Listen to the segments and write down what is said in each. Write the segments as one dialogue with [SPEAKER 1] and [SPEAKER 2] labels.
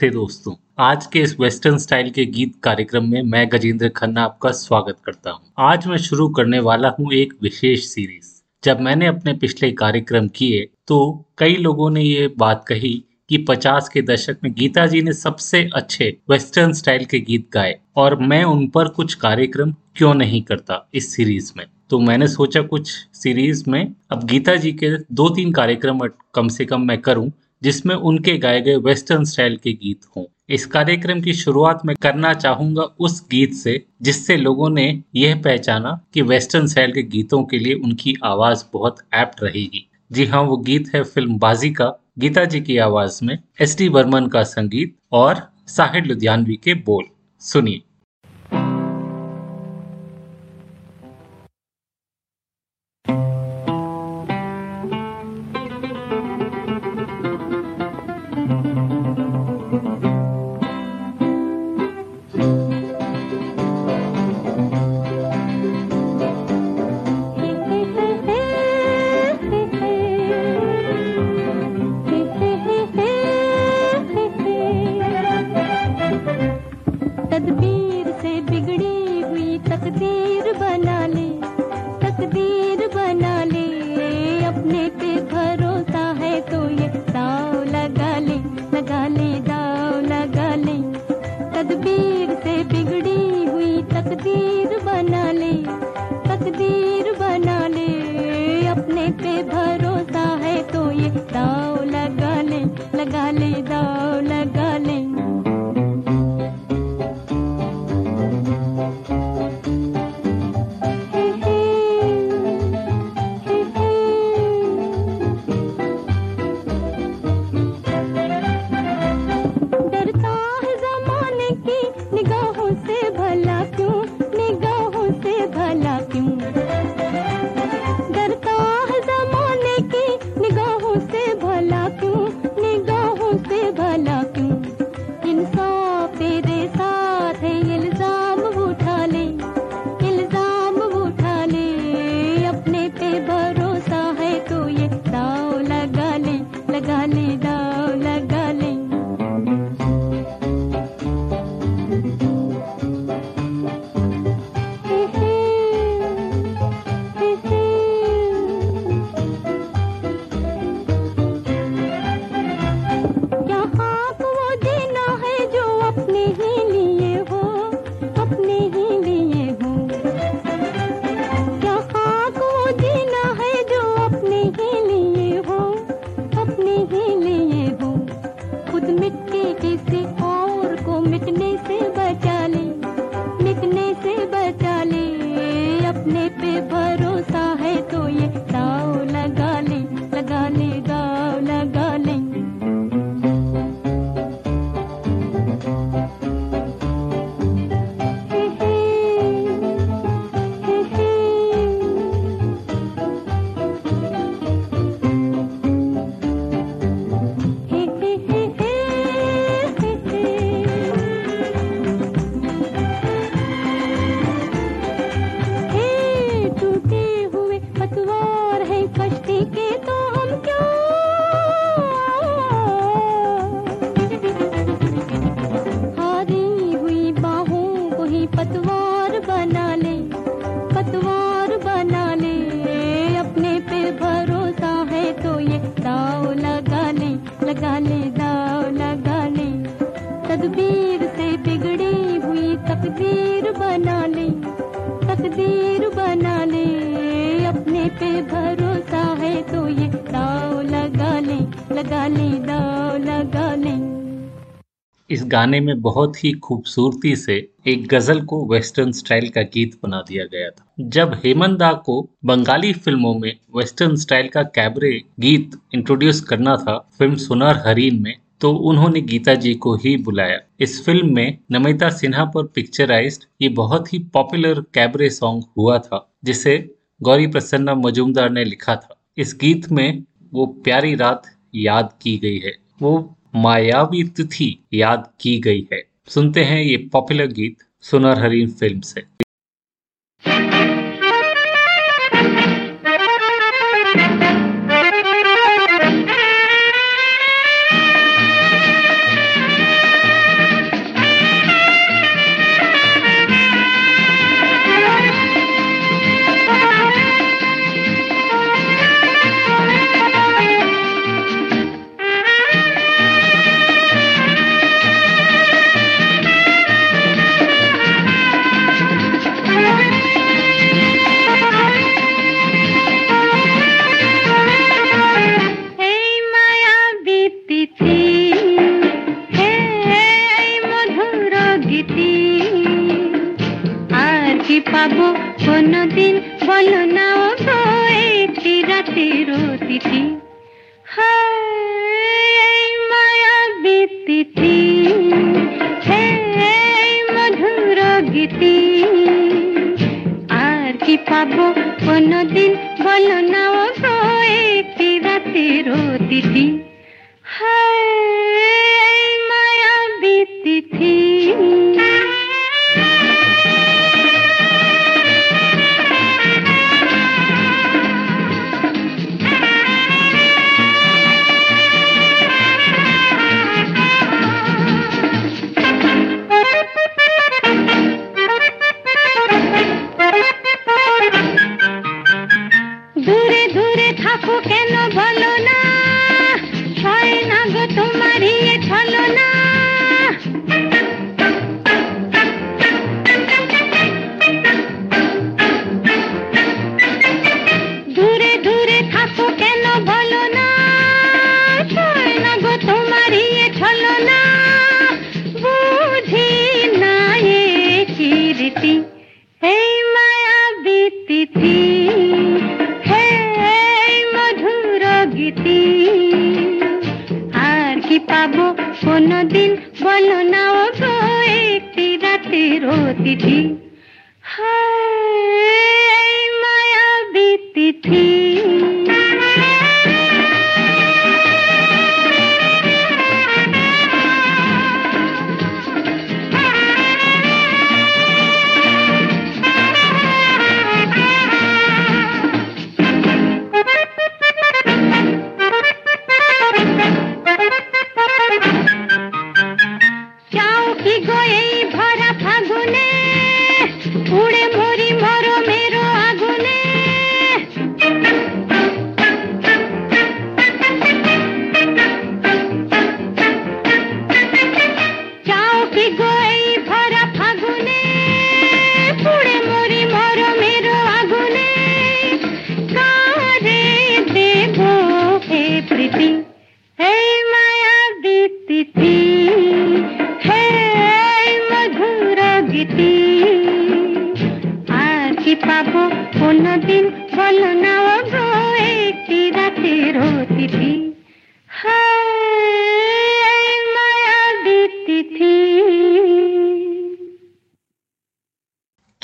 [SPEAKER 1] नमस्ते दोस्तों। आज के इस वेस्टर्न स्टाइल के गीत कार्यक्रम में मैं गजेंद्र खन्ना आपका स्वागत करता हूँ। आज मैं शुरू करने वाला हूँ एक विशेष सीरीज़ जब मैंने अपने पिछले कार्यक्रम किए तो कई लोगों ने ये बात कही कि 50 के दशक में गीता जी ने सबसे अच्छे वेस्टर्न स्टाइल के गीत गाए और मैं उन पर कुछ कार्यक्रम क्यों नहीं करता इस सीरीज़ में? तो मैंने सोचा कुछ सीरीज़ में अब गीता जी के दो तीन कार्यक्रम कम से कम मैं करूँ जिसमें उनके गाए गए वेस्टर्न स्टाइल के गीत हों। इस कार्यक्रम की शुरुआत में करना चाहूँगा उस गीत से, जिससे लोगों ने यह पहचाना कि वेस्टर्न स्टाइल के गीतों के लिए उनकी आवाज़ बहुत एप्ट रहेगी। जी हाँ वो गीत है फ़िल्म बाजी का, गीता जी की आवाज़ में, एस डी बर्मन का संगीत और साहिर लुधियानवी के बोल। सुनिए। गाने में बहुत ही खूबसूरती से एक गज़ल को वेस्टर्न स्टाइल का गीत बना दिया गया था। जब हेमंत दा को बंगाली फ़िल्मों में वेस्टर्न स्टाइल का कैबरे गीत इंट्रोड्यूस करना था फ़िल्म सुनार हरीन में तो उन्होंने गीता जी को ही बुलाया। इस फ़िल्म में नमिता सिन्हा पर पिक्चराइज्ड ये बहुत ही पॉपुलर कैबरे सॉन्ग हुआ था, जिसे गौरी प्रसन्ना मजूमदार ने लिखा था। इस गीत में वो प्यारी रात याद की गई है। वो मायावी तिथि याद की गई है। सुनते हैं ये पॉपुलर गीत सुनर हरीन फ़िल्म से। রাতের তিথি হাই মায়া বিতিথি। হে মধুর গীতি। আর কি পাবো কোনদিন? বলো না ও একটি রাতের তিথি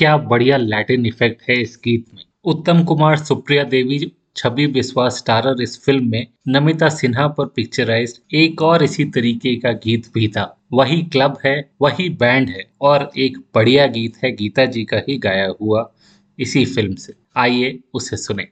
[SPEAKER 1] क्या बढ़िया लैटिन इफ़ेक्ट है इस गीत में? उत्तम कुमार, सुप्रिया देवी, छवि विश्वास स्टारर इस फ़िल्म में नमिता सिन्हा पर पिक्चराइज एक और इसी तरीके का गीत भी था। वही क्लब है, वही बैंड है और एक बढ़िया गीत है गीता जी का ही गाया हुआ इसी फ़िल्म से। आइए उसे सुने।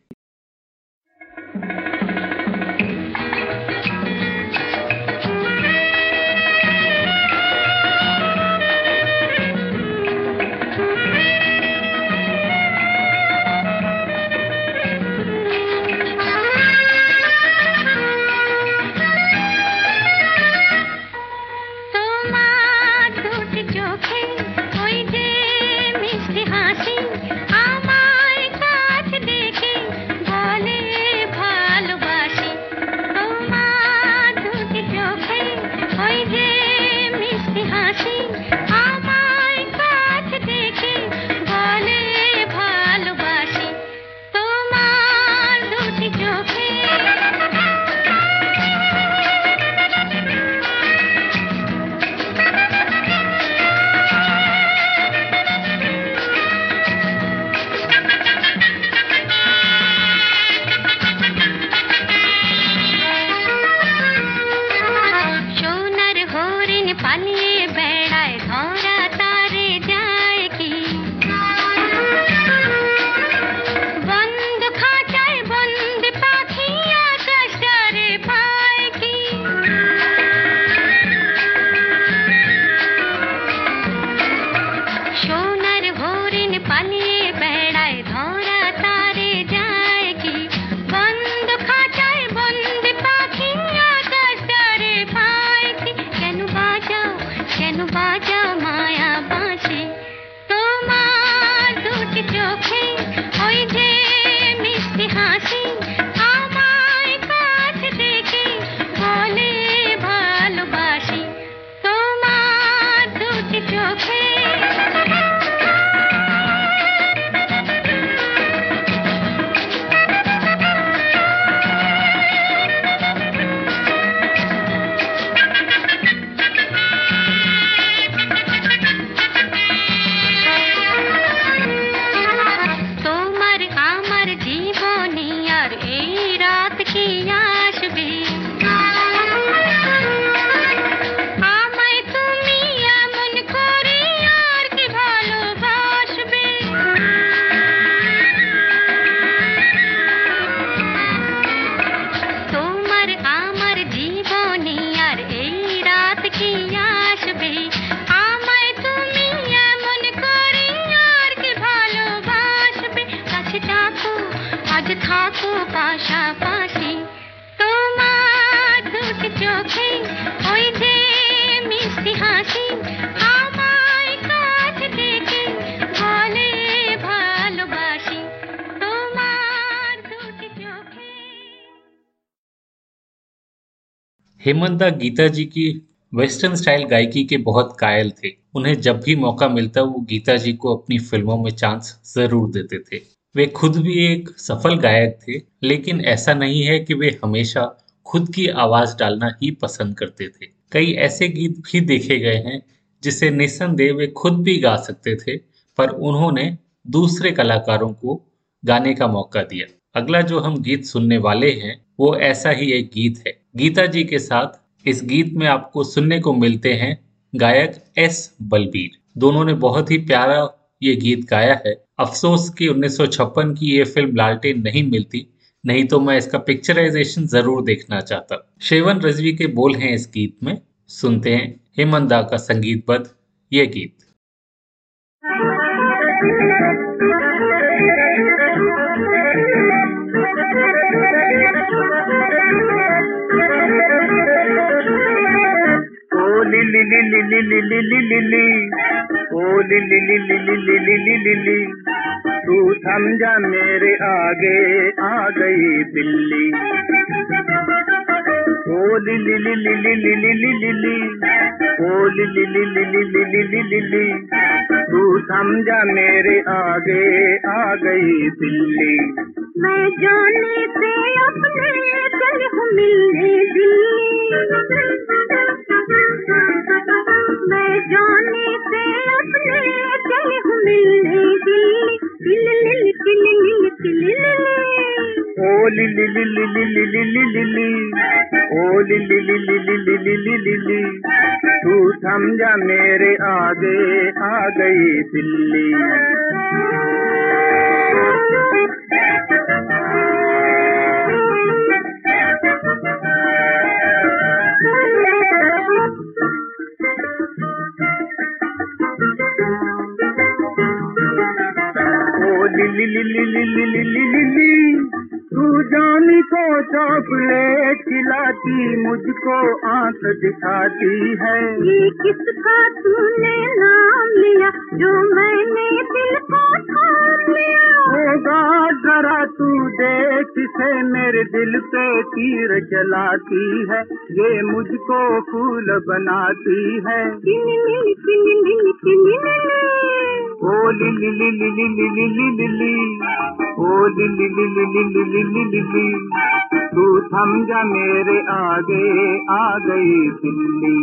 [SPEAKER 2] हेमंता गीता जी की वेस्टर्न स्टाइल गायकी के बहुत कायल थे। उन्हें जब भी मौका मिलता, वो गीता जी को अपनी फ़िल्मों में चांस ज़रूर देते थे। वे खुद भी एक सफल गायक थे, लेकिन ऐसा नहीं है कि वे हमेशा खुद की आवाज़ डालना ही पसंद करते थे। कई ऐसे गीत भी देखे गए हैं, जिसे निस्संदेह वे खुद भी गा सकते थे, पर उन्होंने दूसरे कलाकारों को गाने का मौका दिया। अगला जो हम गीत सुनने वाले हैं, वो ऐसा ही एक गीत है। गीता जी के साथ इस गीत में आपको सुनने को मिलते हैं गायक एस बलबीर। दोनों ने बहुत ही प्यारा ये गीत गाया है। अफसोस कि 1956 की ये फ़िल्म लालटेन नहीं मिलती, नहीं तो मैं इसका पिक्चराइजेशन ज़रूर देखना चाहता। शेवन रजवी के बोल हैं इस गीत में। सुनते हैं हेमंदा का संगीतबद्ध ये गीत।
[SPEAKER 3] लिली लिली ओ Lily Lily Lily Lily Lily तू समझा मेरे आगे आ गई बिल्ली ओ Lily Lily Lily Lily Lily ओ Lily Lily Lily Lily Lily तू समझा मेरे आगे आ गई बिल्ली
[SPEAKER 1] मैं जाने से अपने हूँ मिलने दिल्ली
[SPEAKER 3] तू समझा मेरे आगे आ गई बिल्ली चलाती है ये मुझको फूल बनाती है तू समझा मेरे आगे आ गई बिल्ली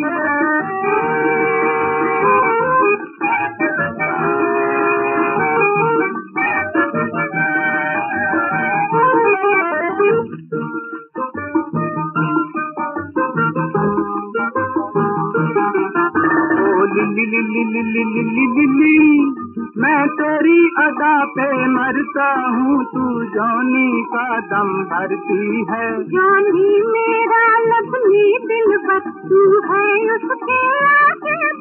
[SPEAKER 3] पे मरता हूँ तू जानी का दम भरती है।
[SPEAKER 1] जानी मेरा लबनी दिल बस तू है उसके आगे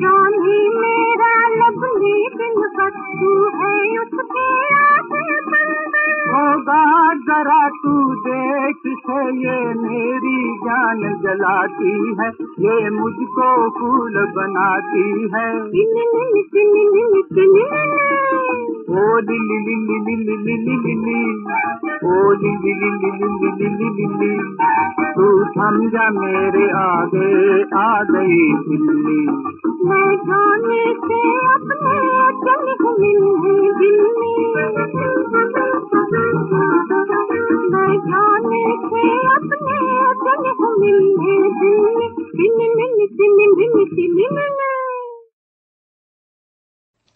[SPEAKER 1] जानी मेरा लबनी दिल बस तू है उसके आगे
[SPEAKER 3] होगा जरा तू देख से ये मेरी जान जलाती है। ये मुझको फूल बनाती है। ओ ओ तू समझा मेरे आगे आ गई बिल्ली।
[SPEAKER 1] मैं से अपने चल दिल्ली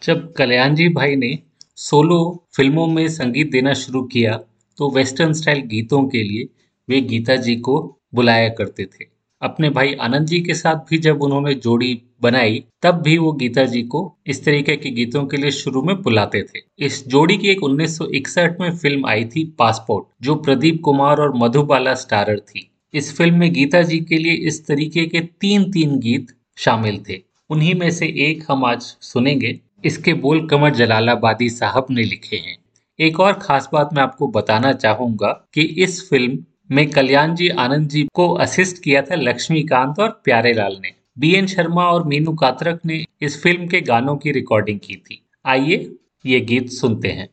[SPEAKER 2] जब कल्याण जी भाई ने सोलो फ़िल्मों में संगीत देना शुरू किया तो वेस्टर्न स्टाइल गीतों के लिए वे गीता जी को बुलाया करते थे। अपने भाई आनंद जी के साथ भी जब उन्होंने जोड़ी बनाई, तब भी वो गीता जी को इस तरीके के गीतों के लिए शुरू में बुलाते थे। इस जोड़ी की एक 1961 में फ़िल्म आई थी पासपोर्ट, जो प्रदीप कुमार और मधुबाला स्टारर थी। इस फ़िल्म में गीता जी के लिए इस तरीके के तीन तीन गीत शामिल थे। उन्हीं में से एक हम आज सुनेंगे। इसके बोल कमर जलालाबादी साहब ने लिखे हैं।
[SPEAKER 1] एक और खास बात मैं आपको बताना चाहूँगा कि इस फ़िल्म में कल्याण जी आनंद जी को असिस्ट किया था लक्ष्मीकांत और प्यारे लाल ने। बी एन शर्मा और मीनू कातरक ने इस फ़िल्म के गानों की रिकॉर्डिंग की थी। आइए ये गीत सुनते हैं।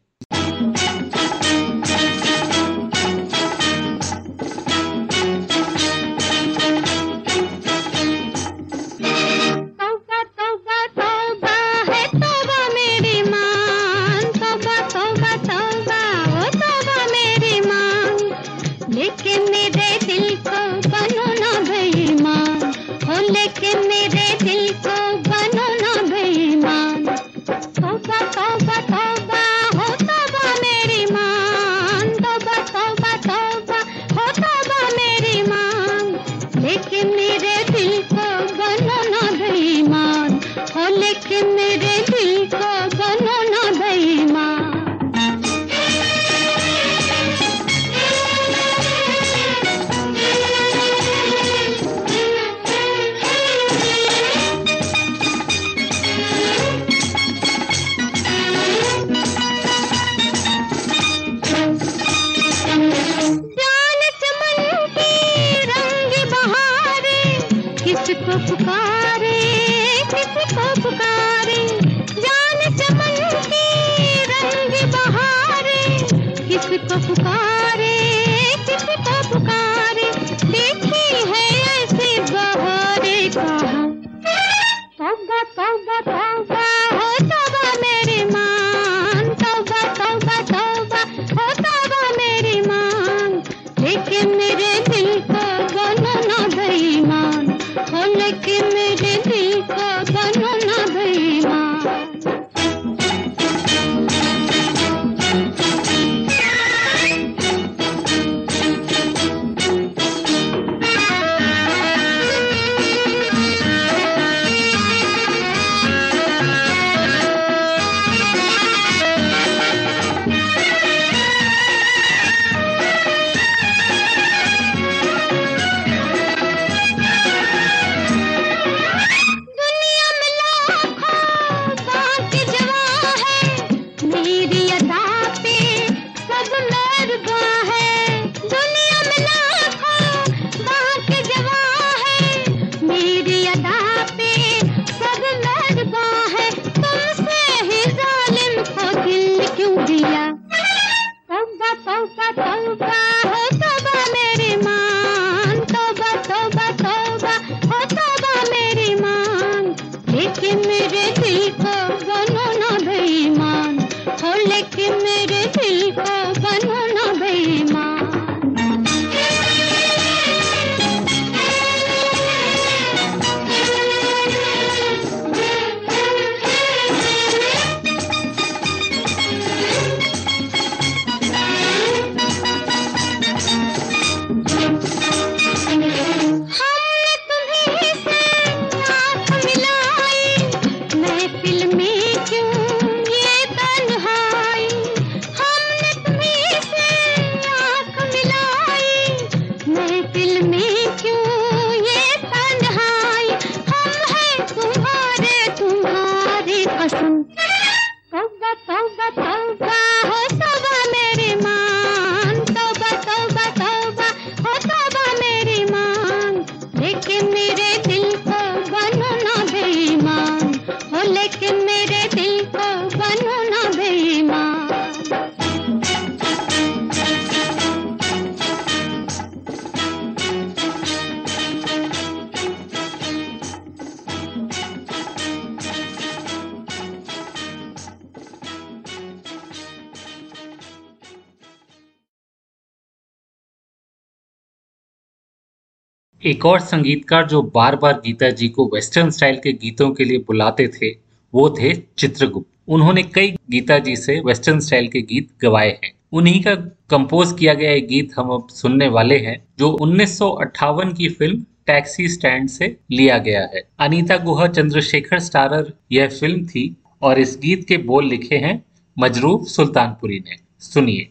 [SPEAKER 1] एक और संगीतकार जो बार बार गीता जी को वेस्टर्न स्टाइल के गीतों के लिए बुलाते थे, वो थे चित्रगुप्त। उन्होंने कई गीता जी से वेस्टर्न स्टाइल के गीत गवाए हैं। उन्हीं का कंपोज किया गया एक गीत हम अब सुनने वाले हैं, जो उन्नीस सौ अट्ठावन की फ़िल्म टैक्सी स्टैंड से लिया गया है। अनीता गुहा, चंद्रशेखर स्टारर, यह फ़िल्म थी और इस गीत के बोल लिखे हैं मजरूफ सुल्तानपुरी ने। सुनिए।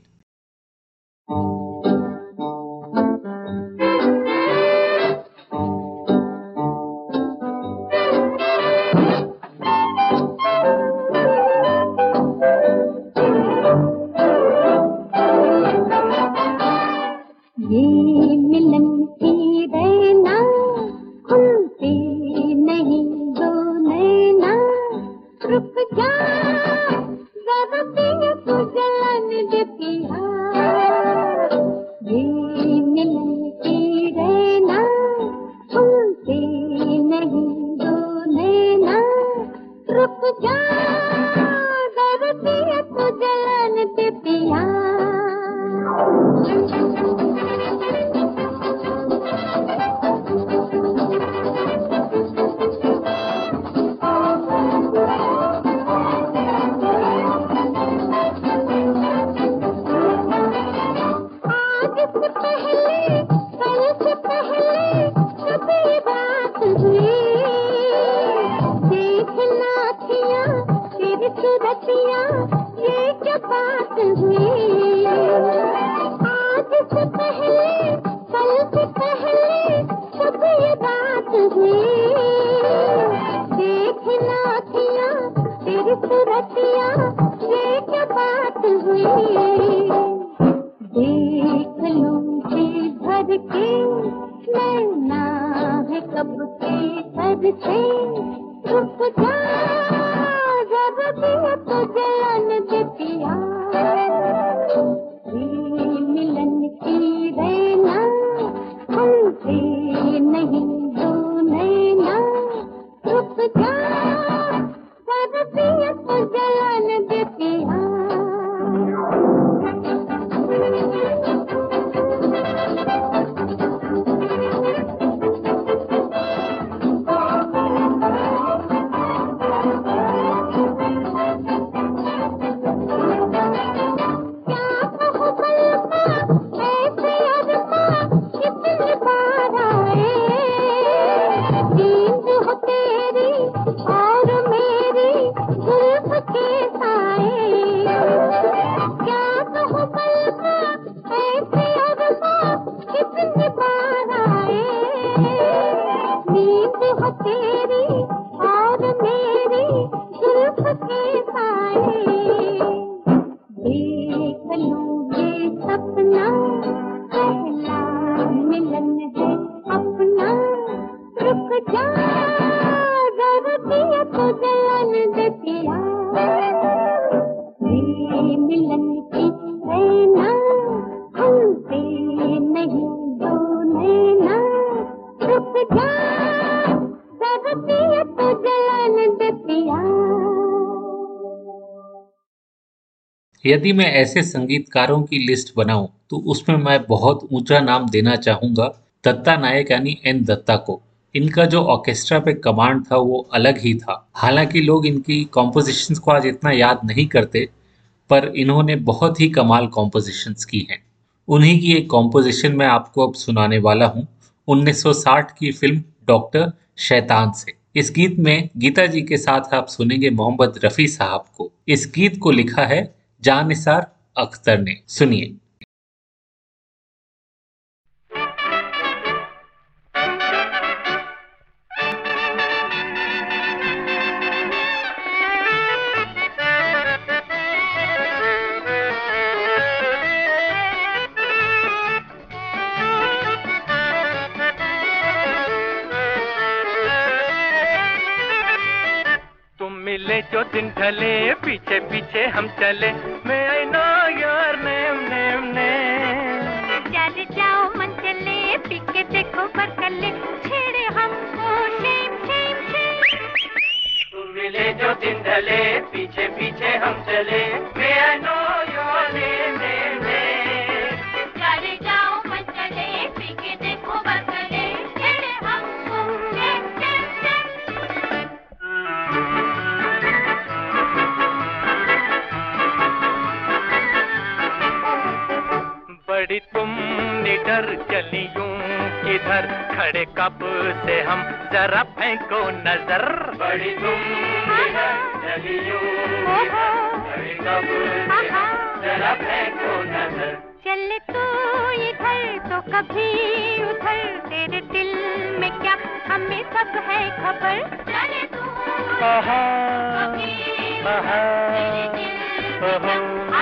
[SPEAKER 2] यदि मैं ऐसे संगीतकारों की लिस्ट बनाऊँ तो उसमें मैं बहुत ऊँचा नाम देना चाहूँगा। दत्ता नायक यानी एन दत्ता को। इनका जो ऑर्केस्ट्रा पे कमांड था, वो अलग ही था। हालाँकि लोग इनकी कॉम्पोजिशंस को आज इतना याद नहीं करते, पर इन्होंने बहुत ही कमाल कॉम्पोजिशंस की हैं। उन्हीं की एक कॉम्पोजिशन मैं आपको अब सुनाने वाला हूँ 1960 की फ़िल्म डॉक्टर शैतान से। इस गीत में गीता जी के साथ आप सुनेंगे मोहम्मद रफी साहब को। इस गीत को लिखा है जानिसार अख्तर ने। सुनिए।
[SPEAKER 4] पीछे पीछे हम चले। मैं I know your name name name.
[SPEAKER 1] चल जाओ मन चले पीके देखो पर कले छेड़े हमको शेम शेम शेम
[SPEAKER 4] तुम मिले जो दिन ढले पीछे पीछे हम चले। खड़े कब से हम जरा फेंको नज़र। बड़ी तुम जरा फेंको नज़र।
[SPEAKER 1] चल तू इधर तो कभी उधर तेरे दिल में क्या हमें सब है खबर? चले तू
[SPEAKER 4] आहा, आहा,
[SPEAKER 1] तेरे दिल में क्या
[SPEAKER 4] आहा।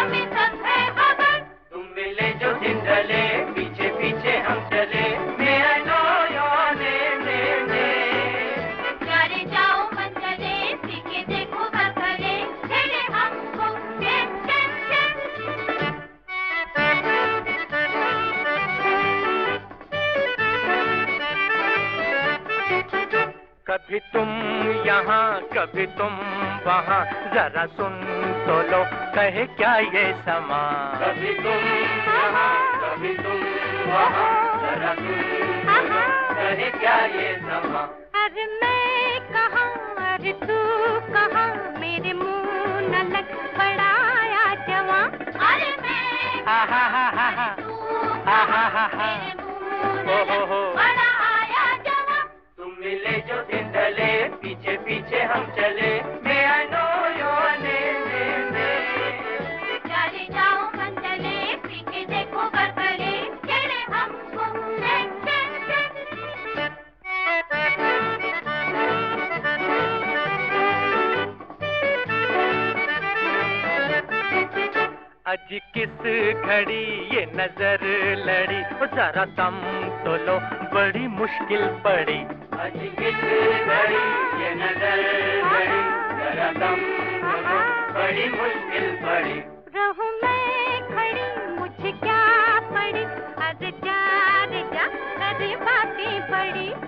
[SPEAKER 4] कभी तुम यहाँ कभी तुम वहाँ। जरा सुन तो लो कहे क्या ये समा? कभी तुम यहाँ कभी तुम वहाँ। जरा सुन तो लो कहे क्या ये समा?
[SPEAKER 5] अरे मैं कहाँ अरे तू कहाँ? मेरे मुँह न लग पड़ाया जवां। अरे मैं
[SPEAKER 4] हा हा हा हा हा। हा हा पीछे हम चले। मैं आई नो योर नेम
[SPEAKER 5] चले जाओ मंडले पीछे देखो बरबरे खेले हम घूमने
[SPEAKER 4] आज किस घड़ी ये नज़र लड़ी? जरा दम तो लो बड़ी मुश्किल पड़ी। आज किस घड़ी ये लो बड़ी मुश्किल पड़ी।
[SPEAKER 5] रहूँ मैं खड़ी मुझे क्या पड़ी? आज जा जा बातें पड़ी।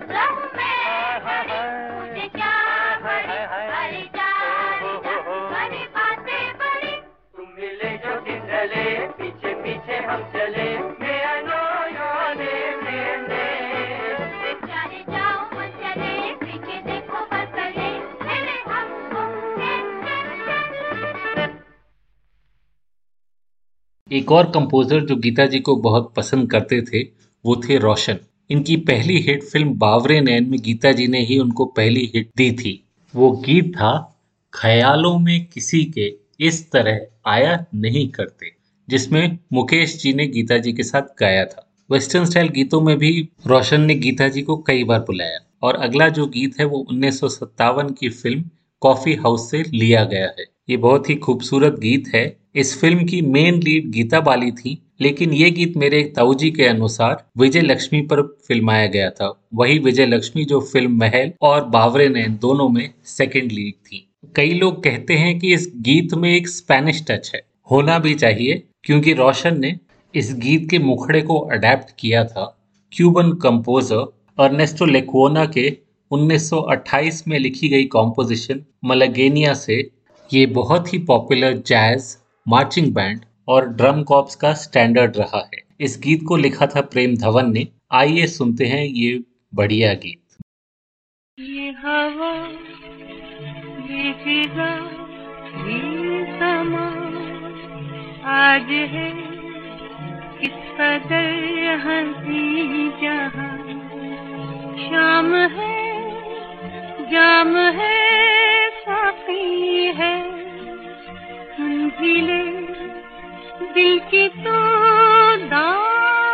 [SPEAKER 2] एक और कंपोजर जो गीता जी को बहुत पसंद करते थे, वो थे रोशन। इनकी पहली हिट फ़िल्म बावरे नैन में गीता जी ने ही उनको पहली हिट दी थी। वो गीत था, ख्यालों में किसी के इस तरह आया नहीं करते जिसमें मुकेश जी ने गीता जी के साथ गाया था। वेस्टर्न स्टाइल गीतों में भी रोशन ने गीता जी को कई बार बुलाया। और अगला जो गीत है, वो उन्नीस सौ सत्तावन की फ़िल्म कॉफ़ी हाउस से लिया गया है। ये बहुत ही खूबसूरत गीत है। इस फ़िल्म की मेन लीड गीता बाली थी, लेकिन ये गीत मेरे ताऊ जी के अनुसार विजय लक्ष्मी पर फिल्माया गया था। वही विजय लक्ष्मी जो फ़िल्म महल और बावरे नैन दोनों में सेकंड लीड थी। कई लोग कहते हैं कि इस गीत में एक स्पेनिश टच है। होना भी चाहिए, क्योंकि रोशन ने इस गीत के मुखड़े को अडेप्ट किया था। क्यूबन कंपोजर अर्नेस्टो लेक्वोना के 1928 में लिखी गई कॉम्पोजिशन मलगेनिया से ये बहुत ही पॉपुलर जैज मार्चिंग बैंड और ड्रम कॉप्स का स्टैंडर्ड रहा है। इस गीत को लिखा था प्रेम धवन ने। आइए सुनते हैं ये बढ़िया गीत।
[SPEAKER 6] ये आज है शाम है, जाम है, साफी है। सुन भी ले दिल की तो दास्तां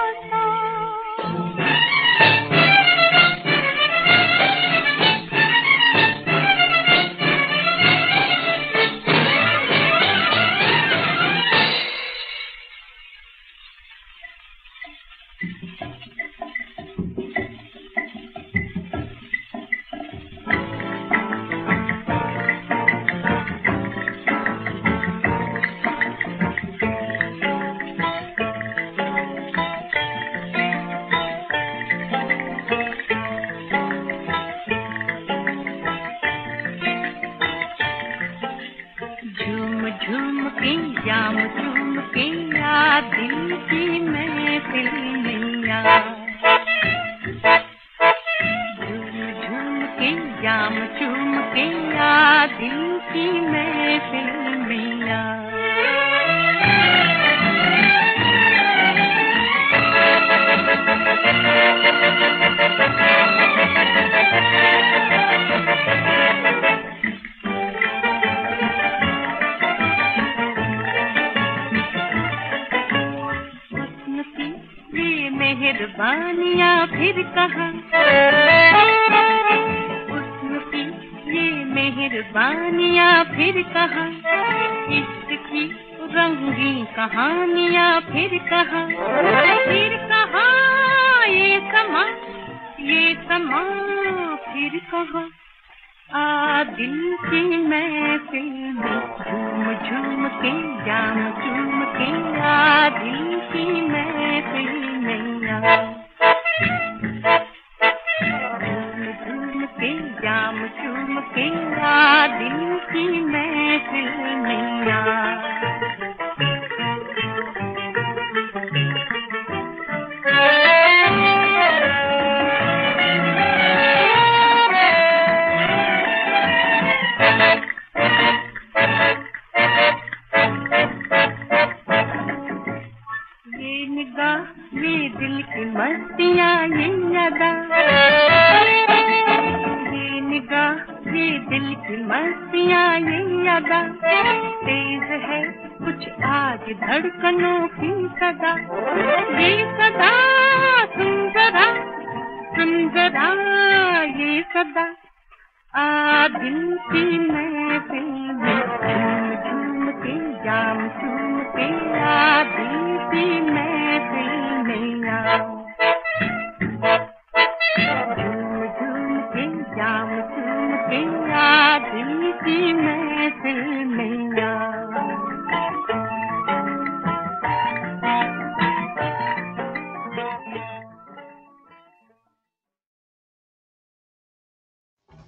[SPEAKER 6] ये समा फिर कहो, आ दिल की मैं फ़िल्म झूम झूम के जाम झूम के, आ दिल की मैं फ़िल्म जाम चूम के दिल की महफिल मैया मस्तियाँ ये ये दिल की मस्तियाँ ये अदा तेज है कुछ आज धड़कनों की सदा। ये सदा सुन जरा ये सदा। आ दिल की में झूम झूम के जाम झूम आ दिल की महफिल में आ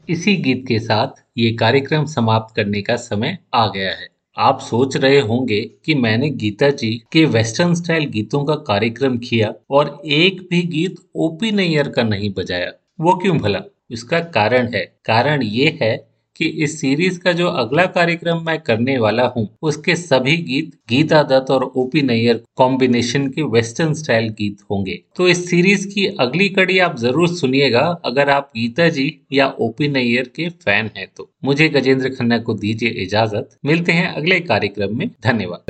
[SPEAKER 2] इसी गीत के साथ ये कार्यक्रम समाप्त करने का समय आ गया है। आप सोच रहे होंगे कि मैंने गीता जी के वेस्टर्न स्टाइल गीतों का कार्यक्रम किया और एक भी गीत ओपी नैयर का नहीं बजाया। वो क्यों भला? इसका कारण है। कारण ये है कि इस सीरीज़ का जो अगला कार्यक्रम मैं करने वाला हूँ, उसके सभी गीत गीता दत्त और ओपी नैयर कॉम्बिनेशन के वेस्टर्न स्टाइल गीत होंगे। तो इस सीरीज़ की अगली कड़ी आप ज़रूर सुनिएगा, अगर आप गीता जी या ओपी नैयर के फ़ैन हैं तो। मुझे गजेंद्र खन्ना को दीजिए इजाज़त। मिलते हैं अगले कार्यक्रम में। धन्यवाद।